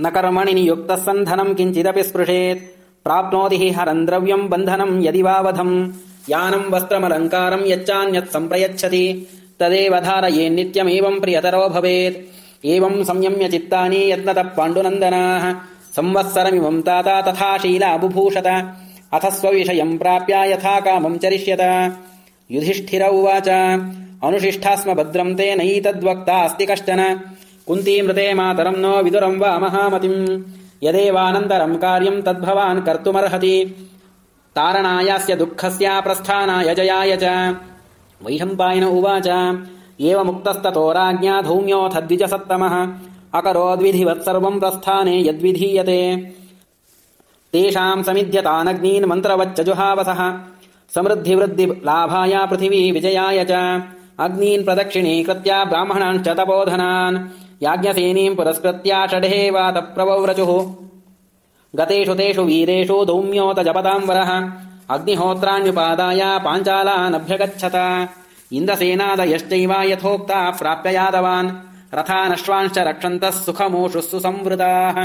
न कर्मणि नियुक्तः सन् धनम् किञ्चिदपि स्पृशेत्। प्राप्नोति हि हरम् द्रव्यम् बन्धनम् यदि वा वधम् यानम् वस्त्रमलङ्कारम् यच्चान्यत् सम्प्रयच्छति। तदेव धारयेन्नित्यमेवम् प्रियतरो भवेत्। एवम् संयम्य चित्तानि यत्नतः पाण्डुनन्दनाः। संवत्सरमिमम् ताता तथा शीला बुभूषत। अथ स्वविषयम् प्राप्य यथा कामम् चरिष्यत। युधिष्ठिर उवाच। अनुशिष्ठा स्म भद्रम् ते नैतद्वक्तास्ति कश्चन कुन्तीमृते मातरम् नो विदुरम् वा महामतिम्। यदेवानन्तरम् कार्यम् तद्भवान् कर्तुमर्हति। तारणायास्य दुःखस्य प्रस्थानाय जयाय च। वैशम्पायन उवाच एवमुक्तस्ततो राज्ञा धौम्योऽथ द्विजसत्तमः। अकरोद्विधिवत् सर्वम् प्रस्थाने यद्विधीयते। तेषाम् समिध्यतानग्नीन् मन्त्रवच्च जुहावसः। समृद्धिवृद्धि लाभाय पृथिवी विजयाय च। अग्नीन् प्रदक्षिणीकृत्य ब्राह्मणांश्च तपोधनान् याज्ञसेनीम् पुरस्कृत्य षडेवात प्रवव्रचुः गतेषु तेषु वीरेषु धौम्योत जपताम् वरः अग्निहोत्राण्युपादाय पाञ्चालानभ्यगच्छत। इन्द्रसेनादयश्चैव यथोक्ता प्राप्य यादवान् रथानश्वांश्च रक्षन्तः सुखमोषुः सुसंवृताः